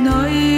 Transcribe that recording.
night.